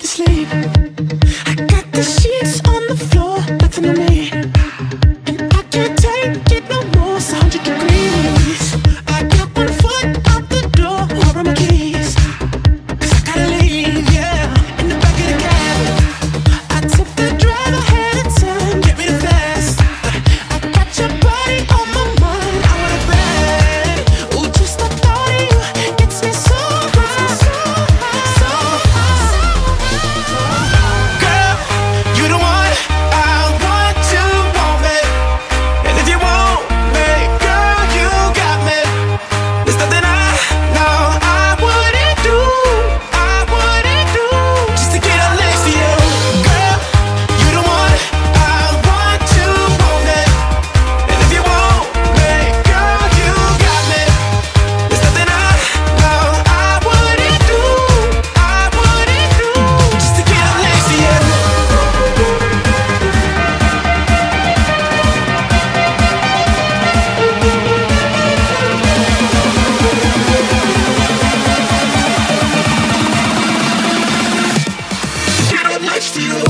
to sleep. Get